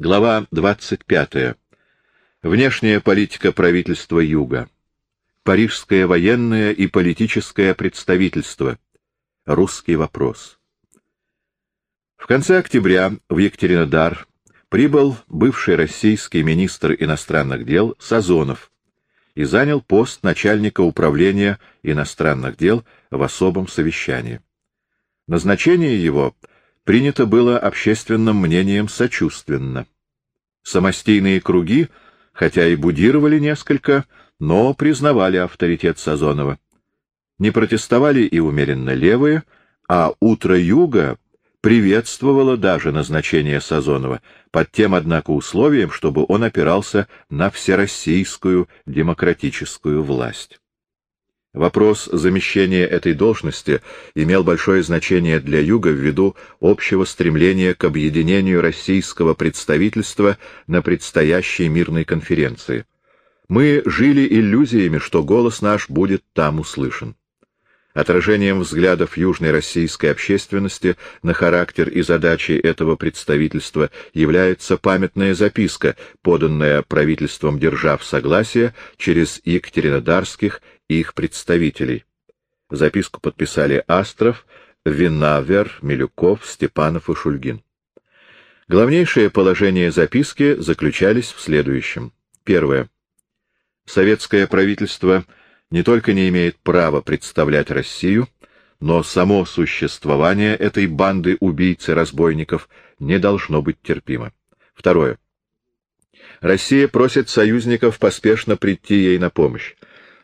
Глава 25. Внешняя политика правительства Юга. Парижское военное и политическое представительство. Русский вопрос. В конце октября в Екатеринодар прибыл бывший российский министр иностранных дел Сазонов и занял пост начальника управления иностранных дел в особом совещании. Назначение его принято было общественным мнением сочувственно. Самостийные круги, хотя и будировали несколько, но признавали авторитет Сазонова. Не протестовали и умеренно левые, а «Утро Юга» приветствовало даже назначение Сазонова, под тем, однако, условием, чтобы он опирался на всероссийскую демократическую власть. Вопрос замещения этой должности имел большое значение для Юга ввиду общего стремления к объединению российского представительства на предстоящей мирной конференции. Мы жили иллюзиями, что голос наш будет там услышан. Отражением взглядов южной российской общественности на характер и задачи этого представительства является памятная записка, поданная правительством держав согласия через екатеринодарских их представителей. Записку подписали Астров, Винавер, Милюков, Степанов и Шульгин. Главнейшее положение записки заключались в следующем. Первое. Советское правительство – не только не имеет права представлять Россию, но само существование этой банды убийц и разбойников не должно быть терпимо. Второе. Россия просит союзников поспешно прийти ей на помощь.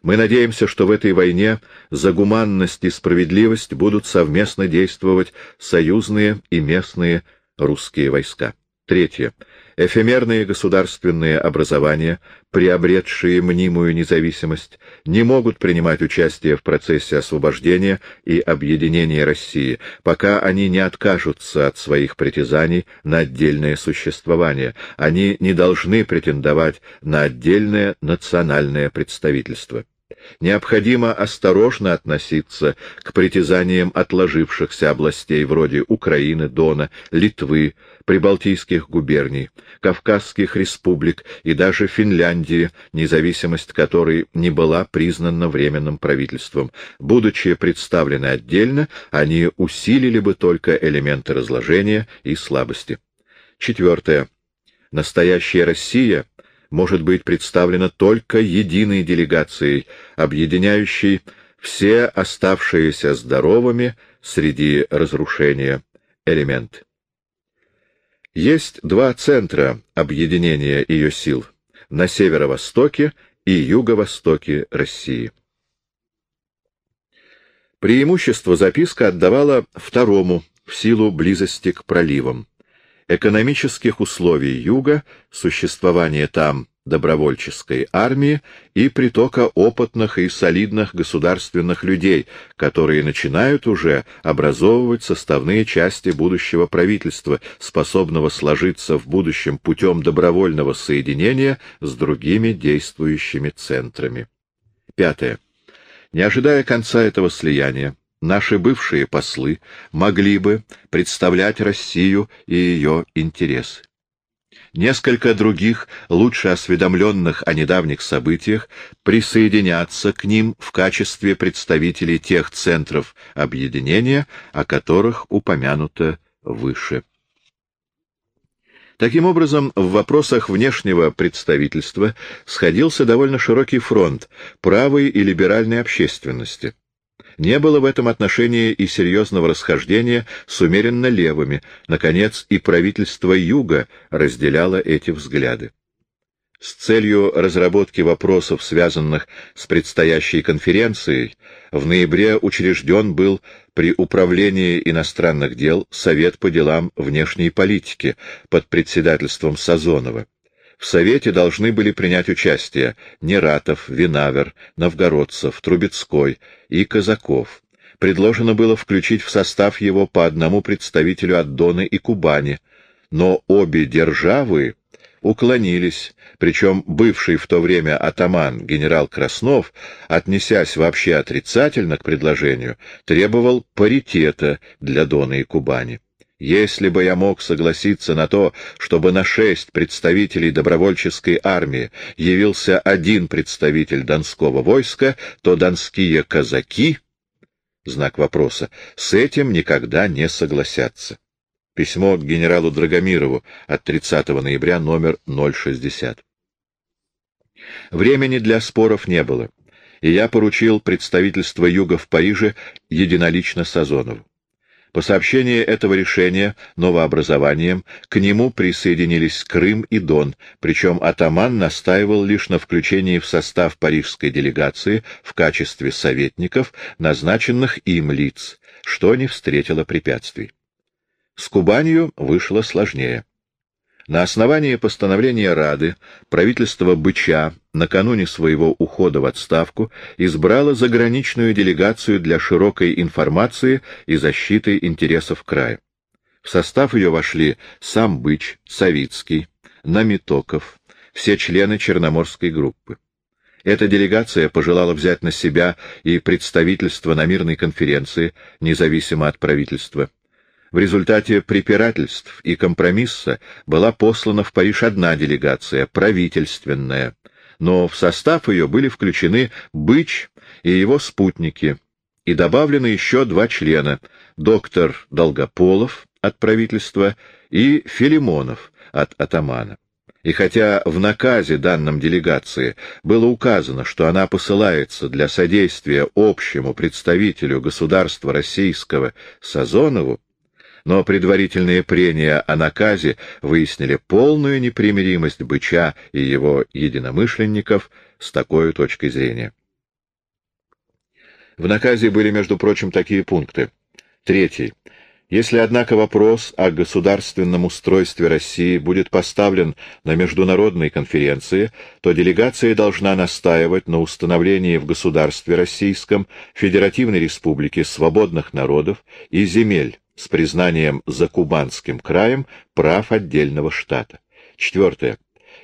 Мы надеемся, что в этой войне за гуманность и справедливость будут совместно действовать союзные и местные русские войска. Третье. Эфемерные государственные образования, приобретшие мнимую независимость, не могут принимать участие в процессе освобождения и объединения России, пока они не откажутся от своих притязаний на отдельное существование. Они не должны претендовать на отдельное национальное представительство. Необходимо осторожно относиться к притязаниям отложившихся областей вроде Украины, Дона, Литвы, Прибалтийских губерний, Кавказских республик и даже Финляндии, независимость которой не была признана Временным правительством. Будучи представлены отдельно, они усилили бы только элементы разложения и слабости. Четвертое. Настоящая Россия — может быть представлена только единой делегацией, объединяющей все оставшиеся здоровыми среди разрушения элементы. Есть два центра объединения ее сил — на северо-востоке и юго-востоке России. Преимущество записка отдавала второму в силу близости к проливам экономических условий Юга, существования там добровольческой армии и притока опытных и солидных государственных людей, которые начинают уже образовывать составные части будущего правительства, способного сложиться в будущем путем добровольного соединения с другими действующими центрами. Пятое. Не ожидая конца этого слияния, наши бывшие послы могли бы представлять Россию и ее интересы. Несколько других, лучше осведомленных о недавних событиях, присоединятся к ним в качестве представителей тех центров объединения, о которых упомянуто выше. Таким образом, в вопросах внешнего представительства сходился довольно широкий фронт правой и либеральной общественности. Не было в этом отношении и серьезного расхождения с умеренно левыми. Наконец, и правительство Юга разделяло эти взгляды. С целью разработки вопросов, связанных с предстоящей конференцией, в ноябре учрежден был при Управлении иностранных дел Совет по делам внешней политики под председательством Сазонова. В Совете должны были принять участие Нератов, Винавер, Новгородцев, Трубецкой и Казаков. Предложено было включить в состав его по одному представителю от Доны и Кубани, но обе державы уклонились, причем бывший в то время атаман генерал Краснов, отнесясь вообще отрицательно к предложению, требовал паритета для Доны и Кубани. Если бы я мог согласиться на то, чтобы на шесть представителей добровольческой армии явился один представитель донского войска, то донские казаки, знак вопроса, с этим никогда не согласятся. Письмо к генералу Драгомирову от 30 ноября, номер 060. Времени для споров не было, и я поручил представительство Юга в Париже единолично Сазонову. По сообщении этого решения новообразованием к нему присоединились Крым и Дон, причем атаман настаивал лишь на включении в состав парижской делегации в качестве советников назначенных им лиц, что не встретило препятствий. С Кубанью вышло сложнее. На основании постановления Рады правительство Быча накануне своего ухода в отставку избрало заграничную делегацию для широкой информации и защиты интересов края. В состав ее вошли сам Быч, Савицкий, Намитоков, все члены Черноморской группы. Эта делегация пожелала взять на себя и представительство на мирной конференции, независимо от правительства. В результате препирательств и компромисса была послана в Париж одна делегация, правительственная, но в состав ее были включены Быч и его спутники, и добавлены еще два члена — доктор Долгополов от правительства и Филимонов от атамана. И хотя в наказе данном делегации было указано, что она посылается для содействия общему представителю государства российского Сазонову, но предварительные прения о наказе выяснили полную непримиримость Быча и его единомышленников с такой точкой зрения. В наказе были, между прочим, такие пункты. Третий. Если, однако, вопрос о государственном устройстве России будет поставлен на международной конференции, то делегация должна настаивать на установлении в государстве российском Федеративной Республики свободных народов и земель, с признанием за Кубанским краем прав отдельного штата. Четвертое.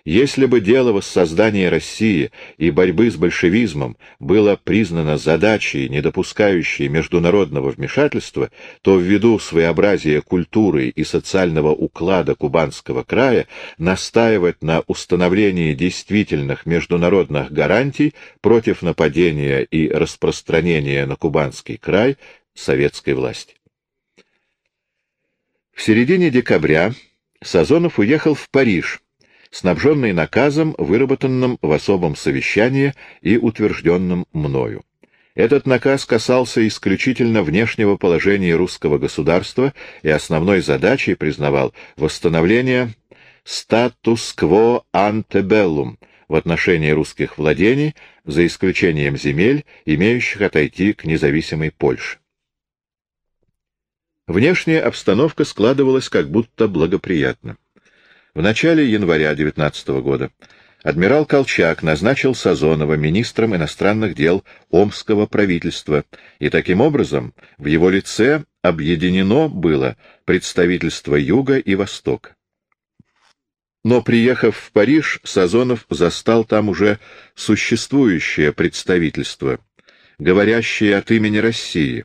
Если бы дело воссоздания России и борьбы с большевизмом было признано задачей, не допускающей международного вмешательства, то ввиду своеобразия культуры и социального уклада Кубанского края настаивать на установлении действительных международных гарантий против нападения и распространения на Кубанский край советской власти. В середине декабря Сазонов уехал в Париж, снабженный наказом, выработанным в особом совещании и утвержденным мною. Этот наказ касался исключительно внешнего положения русского государства и основной задачей признавал восстановление статус-кво антебеллум в отношении русских владений, за исключением земель, имеющих отойти к независимой Польше. Внешняя обстановка складывалась как будто благоприятно. В начале января 19 года адмирал Колчак назначил Сазонова министром иностранных дел Омского правительства, и таким образом в его лице объединено было представительство Юга и Востока. Но, приехав в Париж, Сазонов застал там уже существующее представительство, говорящее от имени России,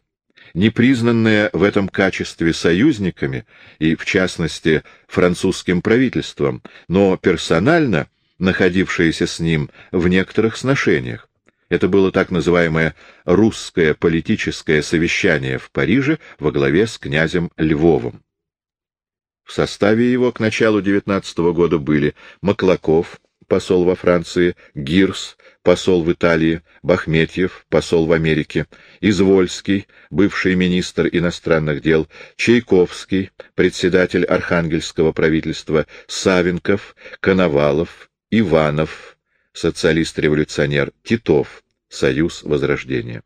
непризнанное в этом качестве союзниками и, в частности, французским правительством, но персонально находившееся с ним в некоторых сношениях. Это было так называемое «русское политическое совещание» в Париже во главе с князем Львовым. В составе его к началу XIX года были Маклаков, посол во Франции, Гирс, посол в Италии, Бахметьев, посол в Америке, Извольский, бывший министр иностранных дел, Чайковский, председатель Архангельского правительства, Савенков, Коновалов, Иванов, социалист-революционер, Титов, Союз Возрождения.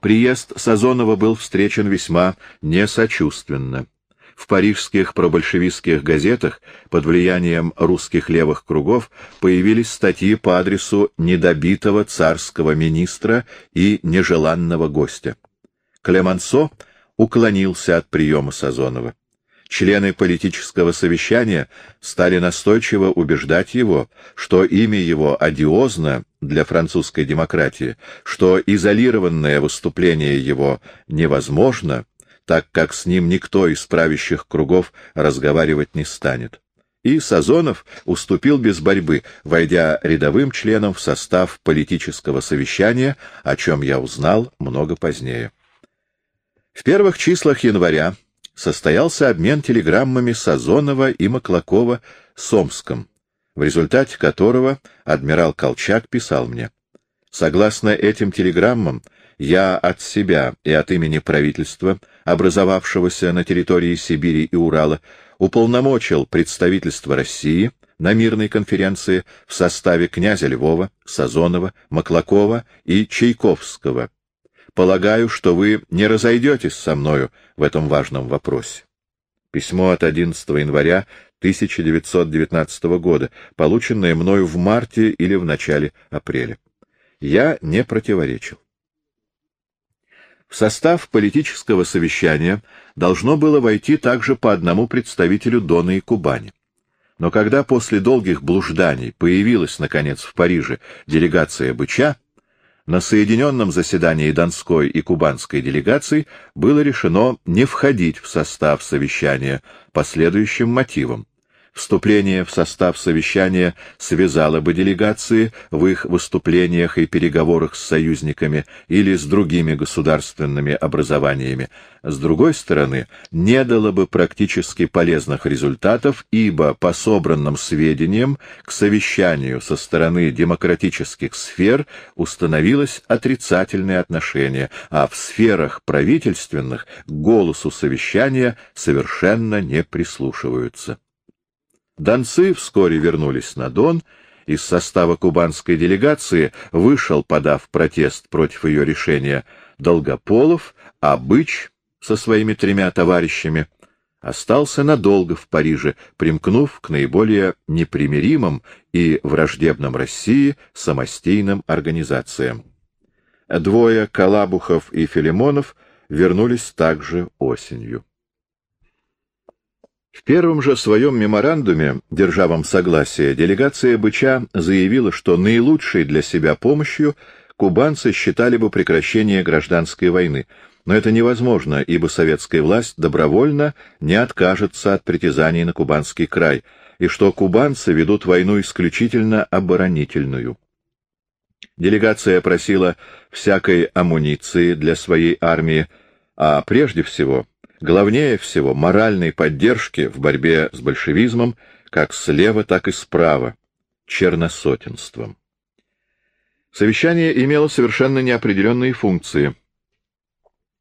Приезд Сазонова был встречен весьма несочувственно в парижских пробольшевистских газетах под влиянием русских левых кругов появились статьи по адресу недобитого царского министра и нежеланного гостя. Клемансо уклонился от приема Сазонова. Члены политического совещания стали настойчиво убеждать его, что имя его одиозно для французской демократии, что изолированное выступление его невозможно, так как с ним никто из правящих кругов разговаривать не станет. И Сазонов уступил без борьбы, войдя рядовым членом в состав политического совещания, о чем я узнал много позднее. В первых числах января состоялся обмен телеграммами Сазонова и Маклакова с Омском, в результате которого адмирал Колчак писал мне «Согласно этим телеграммам, я от себя и от имени правительства, образовавшегося на территории Сибири и Урала, уполномочил представительство России на мирной конференции в составе князя Львова, Сазонова, Маклакова и Чайковского. Полагаю, что вы не разойдетесь со мною в этом важном вопросе. Письмо от 11 января 1919 года, полученное мною в марте или в начале апреля. Я не противоречил. В состав политического совещания должно было войти также по одному представителю Дона и Кубани. Но когда после долгих блужданий появилась, наконец, в Париже делегация Быча, на соединенном заседании Донской и Кубанской делегаций было решено не входить в состав совещания по следующим мотивам. Вступление в состав совещания связало бы делегации в их выступлениях и переговорах с союзниками или с другими государственными образованиями. С другой стороны, не дало бы практически полезных результатов, ибо по собранным сведениям к совещанию со стороны демократических сфер установилось отрицательное отношение, а в сферах правительственных голосу совещания совершенно не прислушиваются. Донцы вскоре вернулись на Дон, из состава кубанской делегации вышел, подав протест против ее решения, Долгополов, а Быч со своими тремя товарищами остался надолго в Париже, примкнув к наиболее непримиримым и враждебным России самостийным организациям. Двое Калабухов и Филимонов вернулись также осенью. В первом же своем меморандуме, державам согласия, делегация Быча заявила, что наилучшей для себя помощью кубанцы считали бы прекращение гражданской войны, но это невозможно, ибо советская власть добровольно не откажется от притязаний на кубанский край, и что кубанцы ведут войну исключительно оборонительную. Делегация просила всякой амуниции для своей армии, а прежде всего главнее всего моральной поддержки в борьбе с большевизмом как слева, так и справа, черносотенством. Совещание имело совершенно неопределенные функции.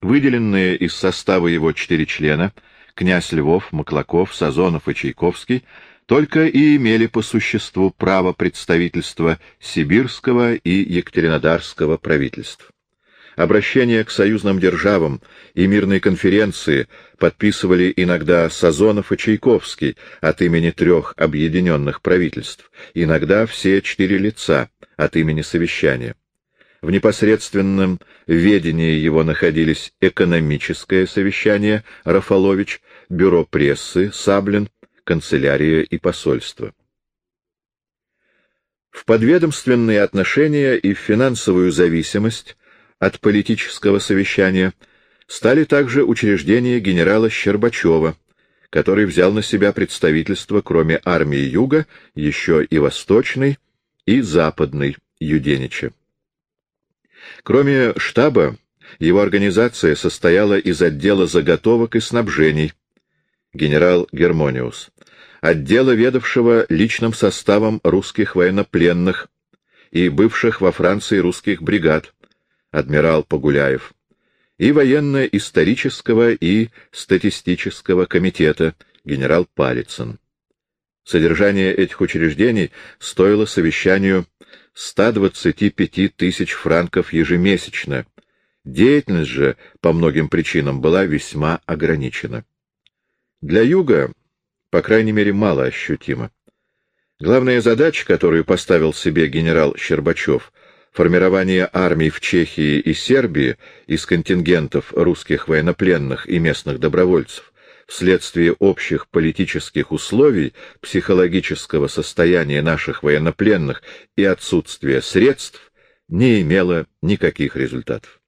Выделенные из состава его четыре члена, князь Львов, Маклаков, Сазонов и Чайковский, только и имели по существу право представительства сибирского и екатеринодарского правительств. Обращения к союзным державам и мирной конференции подписывали иногда Сазонов и Чайковский от имени трех объединенных правительств, иногда все четыре лица от имени совещания. В непосредственном ведении его находились экономическое совещание Рафалович, бюро прессы Саблин, канцелярия и посольство. В подведомственные отношения и в финансовую зависимость от политического совещания стали также учреждения генерала Щербачева, который взял на себя представительство, кроме армии Юга, еще и Восточной и Западной Юденича. Кроме штаба, его организация состояла из отдела заготовок и снабжений, генерал Гермониус, отдела, ведавшего личным составом русских военнопленных и бывших во Франции русских бригад, адмирал Погуляев, и военно-исторического и статистического комитета генерал Палицын. Содержание этих учреждений стоило совещанию 125 тысяч франков ежемесячно. Деятельность же по многим причинам была весьма ограничена. Для Юга, по крайней мере, мало ощутимо. Главная задача, которую поставил себе генерал Щербачев, формирование армий в Чехии и Сербии из контингентов русских военнопленных и местных добровольцев вследствие общих политических условий, психологического состояния наших военнопленных и отсутствия средств, не имело никаких результатов.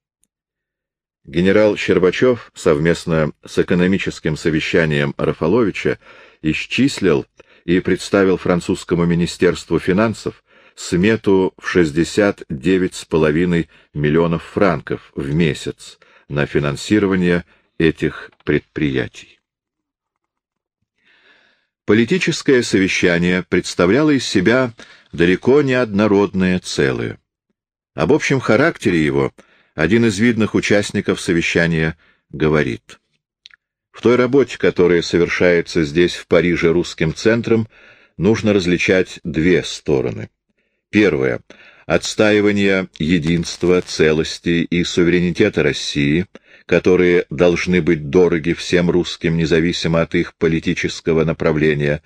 Генерал Щербачев совместно с экономическим совещанием Рафаловича исчислил и представил французскому министерству финансов смету в 69,5 миллионов франков в месяц на финансирование этих предприятий. Политическое совещание представляло из себя далеко не однородное целое. Об общем характере его один из видных участников совещания говорит. В той работе, которая совершается здесь, в Париже, русским центром, нужно различать две стороны. Первое — отстаивание единства, целости и суверенитета России, которые должны быть дороги всем русским, независимо от их политического направления.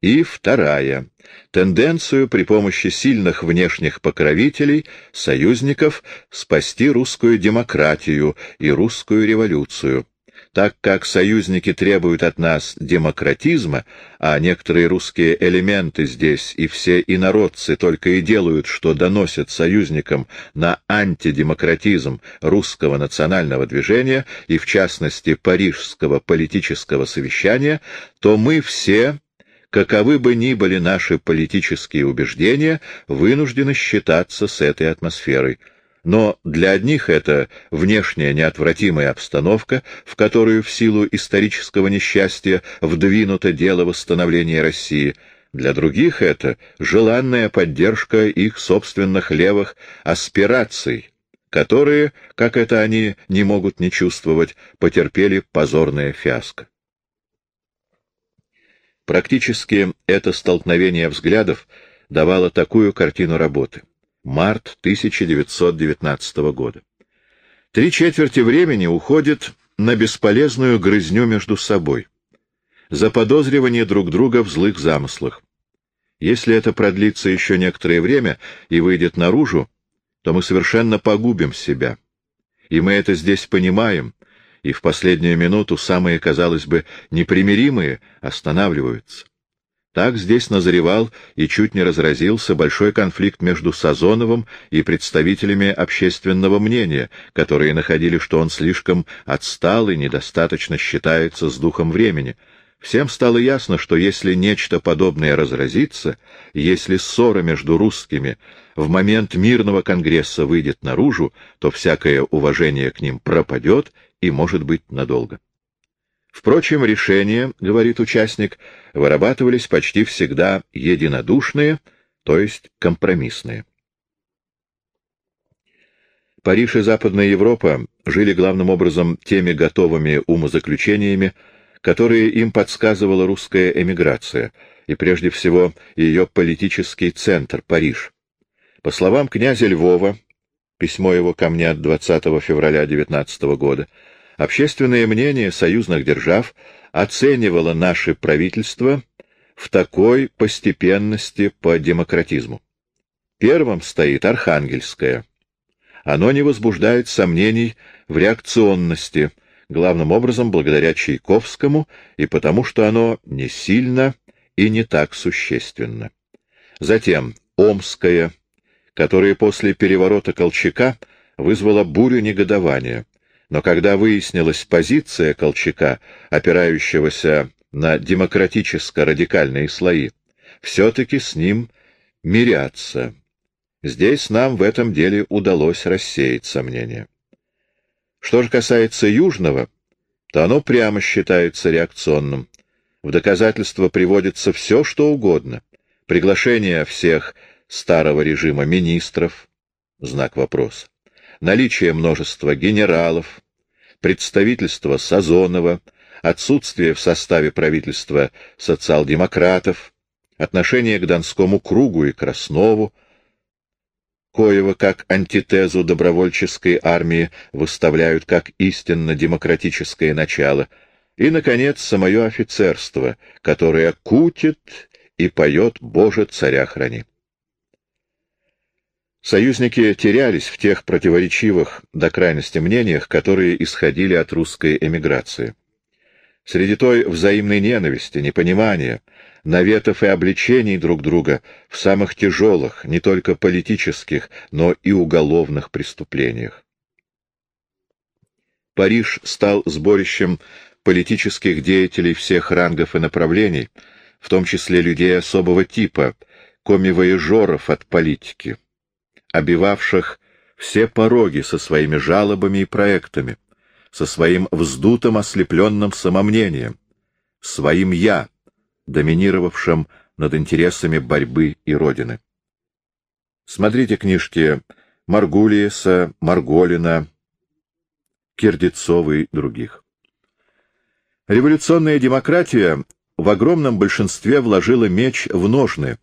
И вторая — тенденцию при помощи сильных внешних покровителей, союзников, спасти русскую демократию и русскую революцию так как союзники требуют от нас демократизма, а некоторые русские элементы здесь и все инородцы только и делают, что доносят союзникам на антидемократизм русского национального движения и, в частности, парижского политического совещания, то мы все каковы бы ни были наши политические убеждения, вынуждены считаться с этой атмосферой. Но для одних это внешняя неотвратимая обстановка, в которую в силу исторического несчастья вдвинуто дело восстановления России, для других это желанная поддержка их собственных левых аспираций, которые, как это они не могут не чувствовать, потерпели позорное фиаско. Практически это столкновение взглядов давало такую картину работы март 1919 года. Три четверти времени уходит на бесполезную грызню между собой, за подозривание друг друга в злых замыслах. Если это продлится еще некоторое время и выйдет наружу, то мы совершенно погубим себя. И мы это здесь понимаем, и в последнюю минуту самые, казалось бы, непримиримые останавливаются. Так здесь назревал и чуть не разразился большой конфликт между Сазоновым и представителями общественного мнения, которые находили, что он слишком отстал и недостаточно считается с духом времени. Всем стало ясно, что если нечто подобное разразится, если ссора между русскими в момент мирного конгресса выйдет наружу, то всякое уважение к ним пропадет и, может быть, надолго. Впрочем, решения, говорит участник, вырабатывались почти всегда единодушные, то есть компромиссные. Париж и Западная Европа жили главным образом теми готовыми умозаключениями, которые им подсказывала русская эмиграция, и прежде всего ее политический центр, Париж. По словам князя Львова, письмо его ко мне от 20 февраля 19 года, Общественное мнение союзных держав оценивало наше правительство в такой постепенности по демократизму. Первым стоит Архангельское. Оно не возбуждает сомнений в реакционности, главным образом благодаря Чайковскому и потому, что оно не сильно и не так существенно. Затем Омское, которое после переворота Колчака вызвало бурю негодования, но когда выяснилась позиция Колчака, опирающегося на демократическо-радикальные слои, все-таки с ним мирятся. Здесь нам в этом деле удалось рассеять сомнения. Что же касается Южного, то оно прямо считается реакционным. В доказательство приводится все, что угодно. Приглашение всех старого режима министров, знак вопроса, наличие множества генералов, представительство Сазонова, отсутствие в составе правительства социал-демократов, отношение к Донскому кругу и Краснову, коего как антитезу добровольческой армии выставляют как истинно демократическое начало, и, наконец, самое офицерство, которое кутит и поет «Боже, царя храни». Союзники терялись в тех противоречивых до крайности мнениях, которые исходили от русской эмиграции. Среди той взаимной ненависти, непонимания, наветов и обличений друг друга в самых тяжелых, не только политических, но и уголовных преступлениях. Париж стал сборищем политических деятелей всех рангов и направлений, в том числе людей особого типа, комивоежоров от политики, обивавших все пороги со своими жалобами и проектами, со своим вздутым ослепленным самомнением, своим «я», доминировавшим над интересами борьбы и Родины. Смотрите книжки Маргулиеса, Марголина, Кирдецова и других. Революционная демократия в огромном большинстве вложила меч в ножны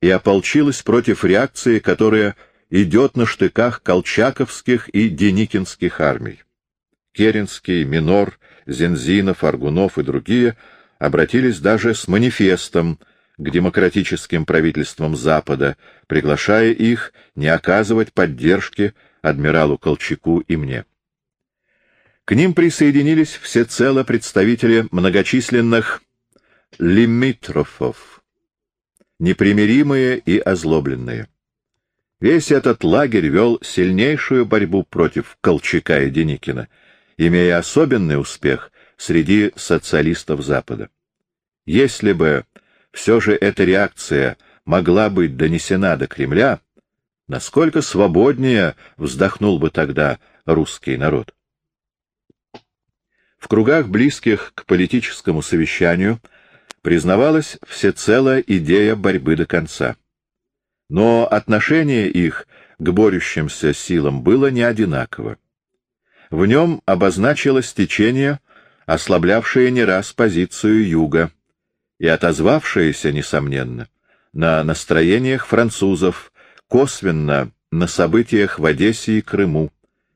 и ополчилась против реакции, которая идет на штыках колчаковских и деникинских армий. Керенский, Минор, Зензинов, Аргунов и другие обратились даже с манифестом к демократическим правительствам Запада, приглашая их не оказывать поддержки адмиралу Колчаку и мне. К ним присоединились всецело представители многочисленных лимитрофов, непримиримые и озлобленные. Весь этот лагерь вел сильнейшую борьбу против Колчака и Деникина, имея особенный успех среди социалистов Запада. Если бы все же эта реакция могла быть донесена до Кремля, насколько свободнее вздохнул бы тогда русский народ. В кругах, близких к политическому совещанию, признавалась всецело идея борьбы до конца. Но отношение их к борющимся силам было не одинаково. В нем обозначилось течение, ослаблявшее не раз позицию Юга и отозвавшееся, несомненно, на настроениях французов, косвенно на событиях в Одессе и Крыму,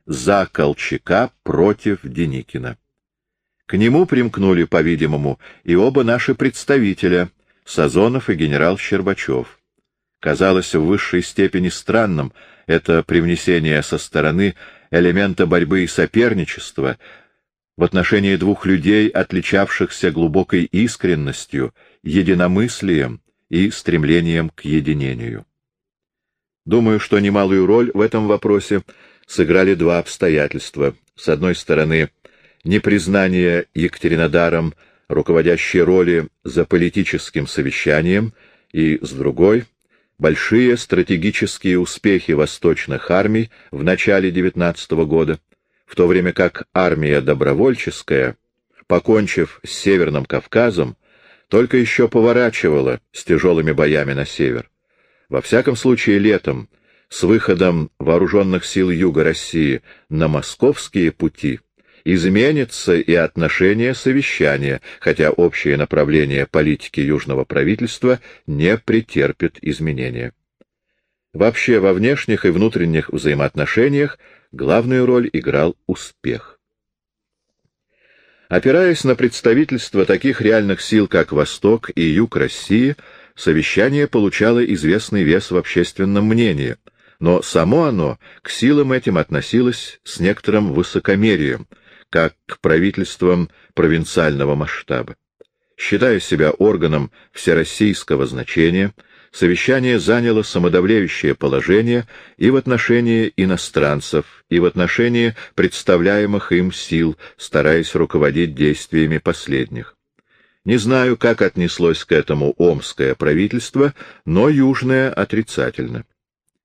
за Колчака против Деникина. К нему примкнули, по-видимому, и оба наши представителя, Сазонов и генерал Щербачев казалось в высшей степени странным это привнесение со стороны элемента борьбы и соперничества в отношении двух людей, отличавшихся глубокой искренностью, единомыслием и стремлением к единению. Думаю, что немалую роль в этом вопросе сыграли два обстоятельства. С одной стороны, непризнание Екатеринодаром руководящей роли за политическим совещанием, и, с другой, большие стратегические успехи восточных армий в начале XIX года, в то время как армия добровольческая, покончив с Северным Кавказом, только еще поворачивала с тяжелыми боями на север. Во всяком случае, летом, с выходом вооруженных сил Юга России на московские пути, изменится и отношение совещания, хотя общее направление политики южного правительства не претерпит изменения. Вообще во внешних и внутренних взаимоотношениях главную роль играл успех. Опираясь на представительство таких реальных сил, как Восток и Юг России, совещание получало известный вес в общественном мнении, но само оно к силам этим относилось с некоторым высокомерием — как к правительствам провинциального масштаба. Считая себя органом всероссийского значения, совещание заняло самодавляющее положение и в отношении иностранцев, и в отношении представляемых им сил, стараясь руководить действиями последних. Не знаю, как отнеслось к этому омское правительство, но южное отрицательно.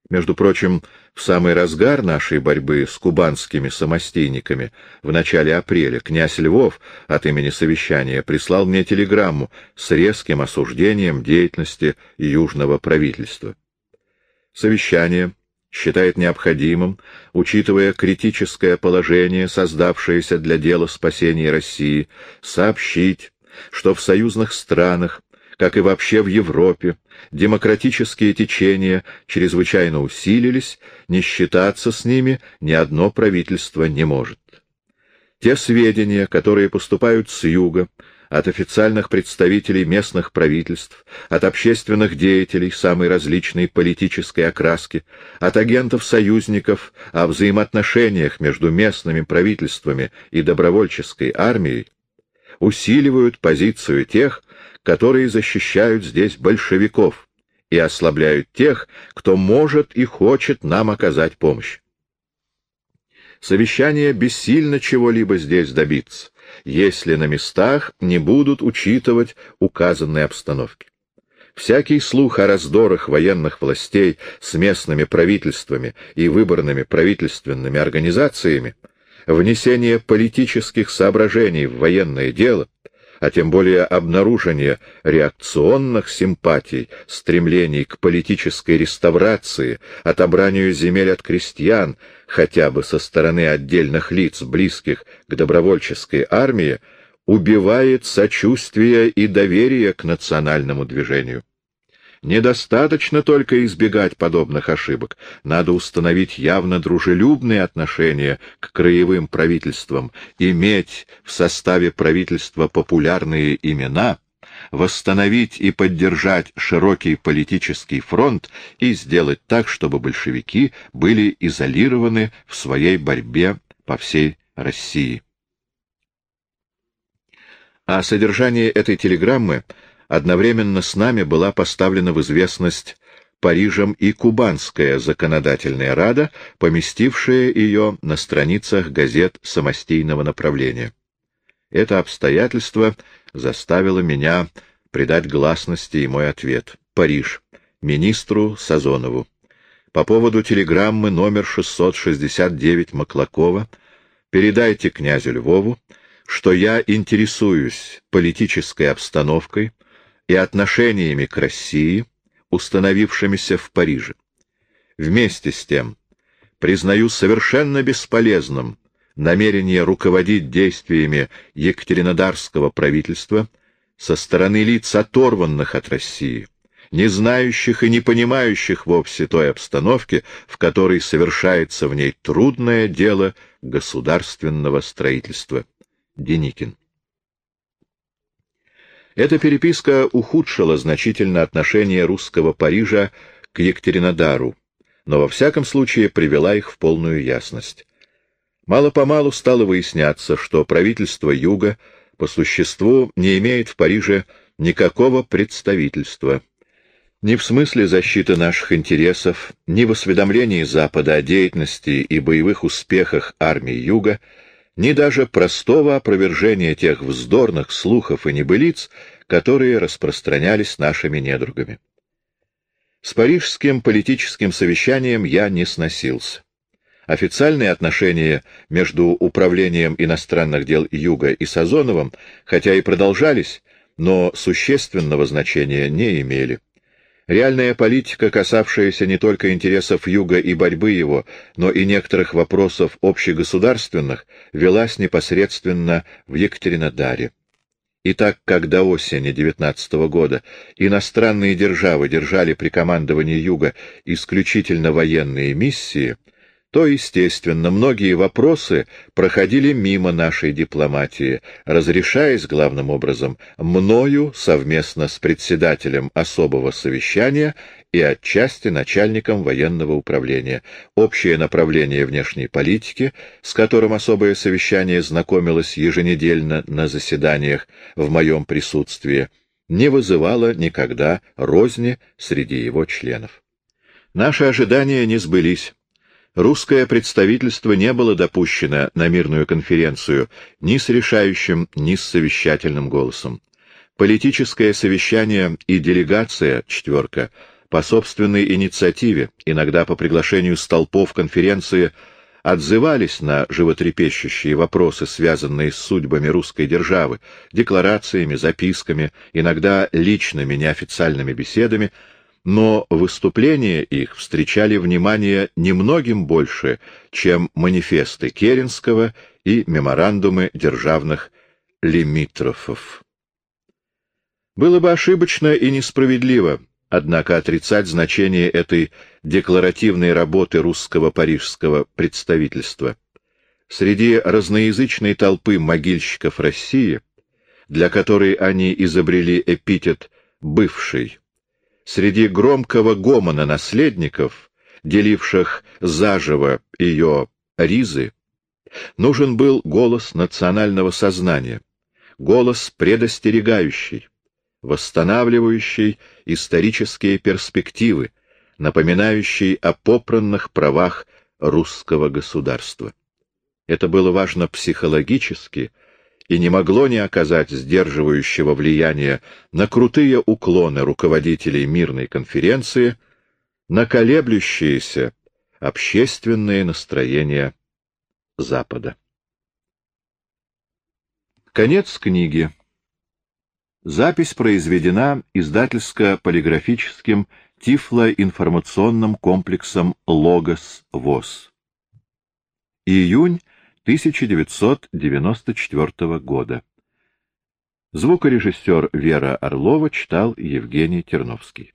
Между прочим, в самый разгар нашей борьбы с кубанскими самостейниками в начале апреля князь Львов от имени совещания прислал мне телеграмму с резким осуждением деятельности южного правительства. Совещание считает необходимым, учитывая критическое положение, создавшееся для дела спасения России, сообщить, что в союзных странах как и вообще в Европе, демократические течения чрезвычайно усилились, не считаться с ними ни одно правительство не может. Те сведения, которые поступают с юга, от официальных представителей местных правительств, от общественных деятелей самой различной политической окраски, от агентов-союзников о взаимоотношениях между местными правительствами и добровольческой армией, усиливают позицию тех, которые защищают здесь большевиков и ослабляют тех, кто может и хочет нам оказать помощь. Совещание бессильно чего-либо здесь добиться, если на местах не будут учитывать указанные обстановки. Всякий слух о раздорах военных властей с местными правительствами и выборными правительственными организациями, внесение политических соображений в военное дело, а тем более обнаружение реакционных симпатий, стремлений к политической реставрации, отобранию земель от крестьян, хотя бы со стороны отдельных лиц, близких к добровольческой армии, убивает сочувствие и доверие к национальному движению. Недостаточно только избегать подобных ошибок. Надо установить явно дружелюбные отношения к краевым правительствам, иметь в составе правительства популярные имена, восстановить и поддержать широкий политический фронт и сделать так, чтобы большевики были изолированы в своей борьбе по всей России. О содержании этой телеграммы одновременно с нами была поставлена в известность Парижем и Кубанская законодательная рада, поместившая ее на страницах газет самостийного направления. Это обстоятельство заставило меня придать гласности и мой ответ. Париж. Министру Сазонову. По поводу телеграммы номер 669 Маклакова передайте князю Львову, что я интересуюсь политической обстановкой, и отношениями к России, установившимися в Париже. Вместе с тем, признаю совершенно бесполезным намерение руководить действиями Екатеринодарского правительства со стороны лиц, оторванных от России, не знающих и не понимающих вовсе той обстановки, в которой совершается в ней трудное дело государственного строительства. Деникин эта переписка ухудшила значительно отношение русского Парижа к Екатеринодару, но во всяком случае привела их в полную ясность. Мало-помалу стало выясняться, что правительство Юга по существу не имеет в Париже никакого представительства. Ни в смысле защиты наших интересов, ни в осведомлении Запада о деятельности и боевых успехах армии Юга — ни даже простого опровержения тех вздорных слухов и небылиц, которые распространялись нашими недругами. С парижским политическим совещанием я не сносился. Официальные отношения между Управлением иностранных дел Юга и Сазоновым, хотя и продолжались, но существенного значения не имели. Реальная политика, касавшаяся не только интересов Юга и борьбы его, но и некоторых вопросов общегосударственных, велась непосредственно в Екатеринодаре. И так как до осени 19 года иностранные державы держали при командовании Юга исключительно военные миссии, то, естественно, многие вопросы проходили мимо нашей дипломатии, разрешаясь главным образом мною совместно с председателем особого совещания и отчасти начальником военного управления. Общее направление внешней политики, с которым особое совещание знакомилось еженедельно на заседаниях в моем присутствии, не вызывало никогда розни среди его членов. Наши ожидания не сбылись. Русское представительство не было допущено на мирную конференцию ни с решающим, ни с совещательным голосом. Политическое совещание и делегация, четверка, по собственной инициативе, иногда по приглашению столпов конференции, отзывались на животрепещущие вопросы, связанные с судьбами русской державы, декларациями, записками, иногда личными неофициальными беседами, но выступления их встречали внимание немногим больше, чем манифесты Керенского и меморандумы державных лимитрофов. Было бы ошибочно и несправедливо, однако, отрицать значение этой декларативной работы русского парижского представительства. Среди разноязычной толпы могильщиков России, для которой они изобрели эпитет «бывший», среди громкого гомона наследников, деливших заживо ее ризы, нужен был голос национального сознания, голос предостерегающий, восстанавливающий исторические перспективы, напоминающий о попранных правах русского государства. Это было важно психологически и не могло не оказать сдерживающего влияния на крутые уклоны руководителей мирной конференции, на колеблющиеся общественные настроения Запада. Конец книги. Запись произведена издательско-полиграфическим тифлоинформационным комплексом «Логос ВОЗ». Июнь 1994 года. Звукорежиссер Вера Орлова читал Евгений Терновский.